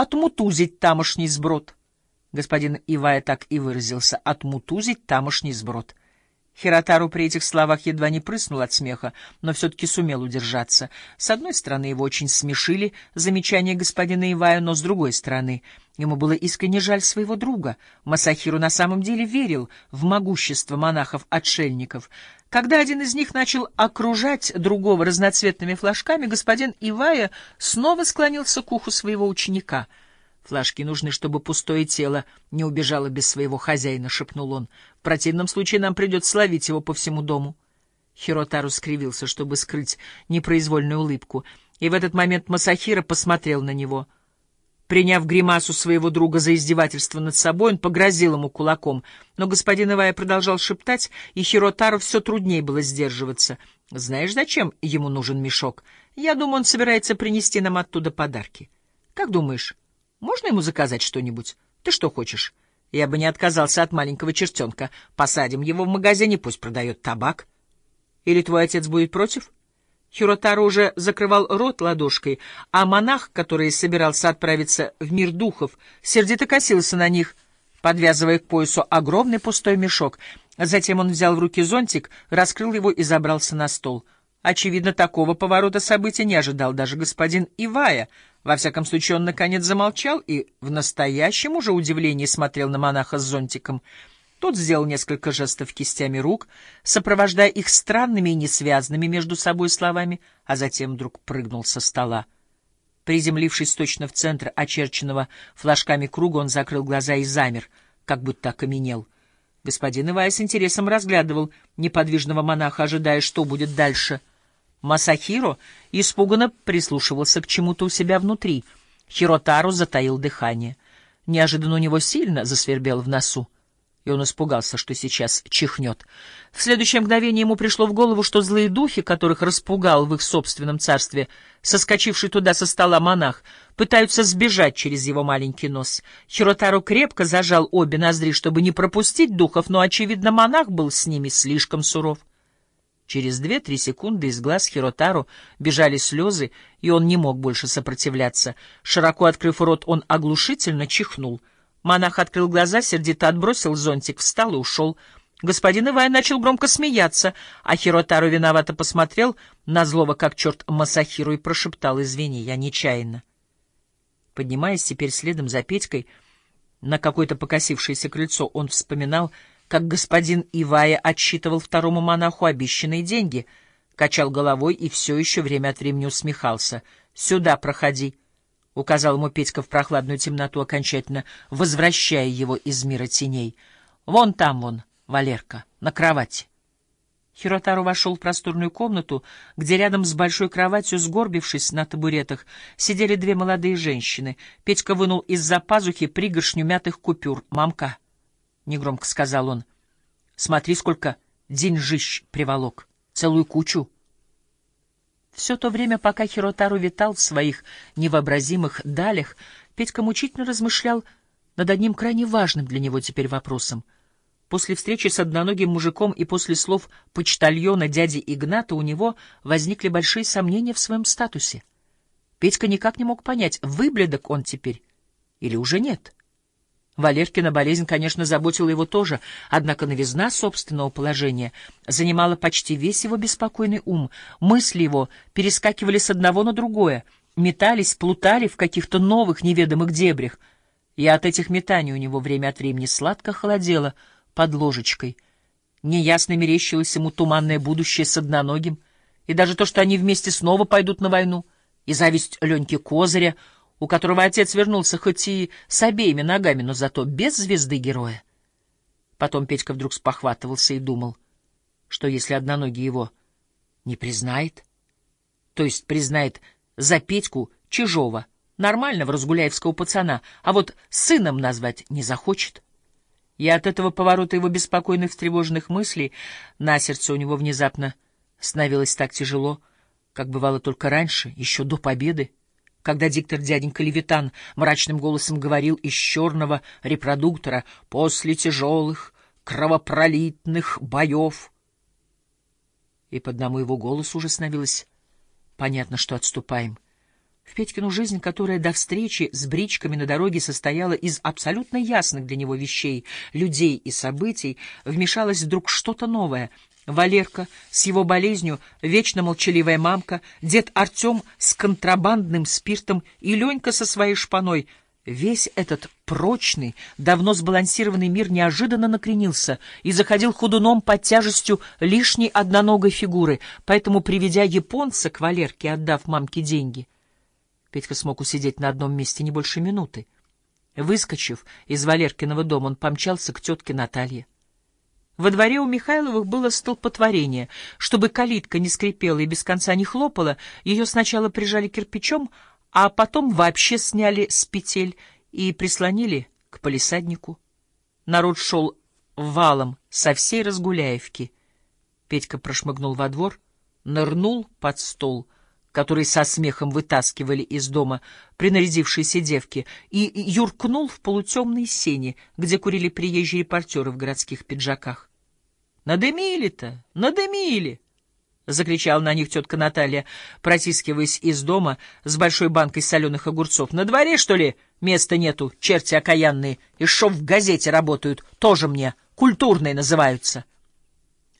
отмутузить тамошний сброд. Господин Ивая так и выразился — отмутузить тамошний сброд. Хиротару при этих словах едва не прыснул от смеха, но все-таки сумел удержаться. С одной стороны, его очень смешили замечания господина Ивая, но с другой стороны, ему было искренне жаль своего друга. Масахиру на самом деле верил в могущество монахов-отшельников. Когда один из них начал окружать другого разноцветными флажками, господин Ивая снова склонился к уху своего ученика — Флажки нужны, чтобы пустое тело не убежало без своего хозяина, — шепнул он. — В противном случае нам придется словить его по всему дому. Хиротару скривился, чтобы скрыть непроизвольную улыбку, и в этот момент Масахира посмотрел на него. Приняв гримасу своего друга за издевательство над собой, он погрозил ему кулаком, но господин Ивая продолжал шептать, и Хиротару все труднее было сдерживаться. — Знаешь, зачем ему нужен мешок? Я думаю, он собирается принести нам оттуда подарки. Как думаешь, можно ему заказать что-нибудь? Ты что хочешь? Я бы не отказался от маленького чертенка. Посадим его в магазине, пусть продает табак. Или твой отец будет против? Хиротаро уже закрывал рот ладошкой, а монах, который собирался отправиться в мир духов, сердито косился на них, подвязывая к поясу огромный пустой мешок. Затем он взял в руки зонтик, раскрыл его и забрался на стол. Очевидно, такого поворота событий не ожидал даже господин Ивая — во всяком случае, он наконец замолчал и в настоящем уже удивлении смотрел на монаха с зонтиком. Тот сделал несколько жестов кистями рук, сопровождая их странными и несвязанными между собой словами, а затем вдруг прыгнул со стола. Приземлившись точно в центр очерченного флажками круга, он закрыл глаза и замер, как будто окаменел. Господин Ивай с интересом разглядывал неподвижного монаха, ожидая, что будет дальше — Масахиро испуганно прислушивался к чему-то у себя внутри. Хиротару затаил дыхание. Неожиданно у него сильно засвербел в носу, и он испугался, что сейчас чихнет. В следующее мгновение ему пришло в голову, что злые духи, которых распугал в их собственном царстве соскочивший туда со стола монах, пытаются сбежать через его маленький нос. Хиротару крепко зажал обе ноздри, чтобы не пропустить духов, но, очевидно, монах был с ними слишком суров. Через две-три секунды из глаз Хиротару бежали слезы, и он не мог больше сопротивляться. Широко открыв рот, он оглушительно чихнул. Монах открыл глаза, сердито отбросил зонтик, встал и ушел. Господин Ивай начал громко смеяться, а Хиротару виновато посмотрел на злого как черт Масахиру и прошептал «Извини, я нечаянно». Поднимаясь теперь следом за Петькой на какое-то покосившееся крыльцо, он вспоминал, как господин Ивая отсчитывал второму монаху обещанные деньги, качал головой и все еще время от времени усмехался. «Сюда проходи», — указал ему Петька в прохладную темноту, окончательно возвращая его из мира теней. «Вон там вон, Валерка, на кровати». Хиротару вошел в просторную комнату, где рядом с большой кроватью, сгорбившись на табуретах, сидели две молодые женщины. Петька вынул из-за пазухи пригоршню мятых купюр. «Мамка!» Негромко сказал он. Смотри, сколько деньжищ приволок. Целую кучу. Все то время, пока Хиротару витал в своих невообразимых далях, Петька мучительно размышлял над одним крайне важным для него теперь вопросом. После встречи с одноногим мужиком и после слов почтальона дяди Игната у него возникли большие сомнения в своем статусе. Петька никак не мог понять, выбледок он теперь или уже нет. — Валеркина болезнь, конечно, заботила его тоже, однако новизна собственного положения занимала почти весь его беспокойный ум. Мысли его перескакивали с одного на другое, метались, плутали в каких-то новых неведомых дебрях. И от этих метаний у него время от времени сладко холодело под ложечкой. Неясно мерещилось ему туманное будущее с одноногим, и даже то, что они вместе снова пойдут на войну, и зависть Леньки Козыря — у которого отец вернулся хоть и с обеими ногами, но зато без звезды героя. Потом Петька вдруг спохватывался и думал, что если одноногий его не признает, то есть признает за Петьку чужого, нормального разгуляевского пацана, а вот сыном назвать не захочет. И от этого поворота его беспокойных встревоженных мыслей на сердце у него внезапно становилось так тяжело, как бывало только раньше, еще до победы когда диктор дяденька Левитан мрачным голосом говорил из черного репродуктора «после тяжелых кровопролитных боев». И по одному его голосу уже становилось понятно, что отступаем. В Петькину жизнь, которая до встречи с бричками на дороге состояла из абсолютно ясных для него вещей, людей и событий, вмешалось вдруг что-то новое. Валерка с его болезнью, вечно молчаливая мамка, дед Артем с контрабандным спиртом и Ленька со своей шпаной — Весь этот прочный, давно сбалансированный мир неожиданно накренился и заходил худуном под тяжестью лишней одноногой фигуры, поэтому, приведя японца к Валерке, отдав мамке деньги, Петька смог усидеть на одном месте не больше минуты. Выскочив из Валеркиного дома, он помчался к тетке Наталье. Во дворе у Михайловых было столпотворение. Чтобы калитка не скрипела и без конца не хлопала, ее сначала прижали кирпичом, а потом вообще сняли с петель и прислонили к полисаднику. Народ шел валом со всей Разгуляевки. Петька прошмыгнул во двор, нырнул под стол, который со смехом вытаскивали из дома принарядившиеся девки, и юркнул в полутемной сени, где курили приезжие репортеры в городских пиджаках. «Надымили-то! Надымили!» — закричала на них тетка Наталья, протискиваясь из дома с большой банкой соленых огурцов. — На дворе, что ли, места нету, черти окаянные, и шов в газете работают, тоже мне, культурные называются.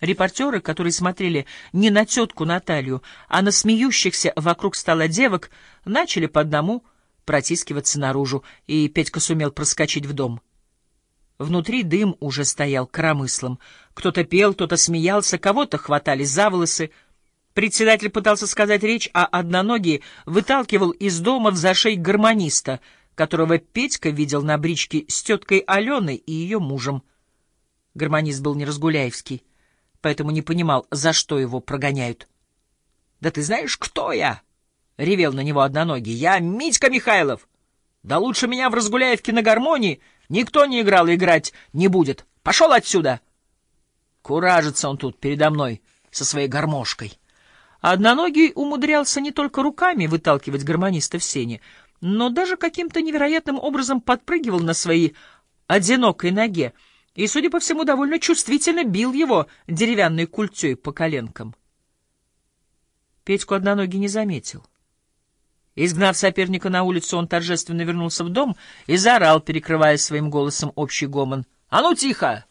Репортеры, которые смотрели не на тетку Наталью, а на смеющихся вокруг стола девок, начали по одному протискиваться наружу, и Петька сумел проскочить в дом. Внутри дым уже стоял коромыслом. Кто-то пел, кто-то смеялся, кого-то хватали за волосы. Председатель пытался сказать речь, а одноногий выталкивал из дома в зашей гармониста, которого Петька видел на бричке с теткой Аленой и ее мужем. Гармонист был не Разгуляевский, поэтому не понимал, за что его прогоняют. — Да ты знаешь, кто я? — ревел на него одноногий. — Я Митька Михайлов. Да лучше меня в Разгуляевке на гармонии никто не играл и играть не будет. Пошел отсюда! Куражится он тут передо мной со своей гармошкой. Одноногий умудрялся не только руками выталкивать гармониста в сене, но даже каким-то невероятным образом подпрыгивал на своей одинокой ноге и, судя по всему, довольно чувствительно бил его деревянной культей по коленкам. Петьку одноногий не заметил. Изгнав соперника на улицу, он торжественно вернулся в дом и заорал, перекрывая своим голосом общий гомон. — А ну, тихо!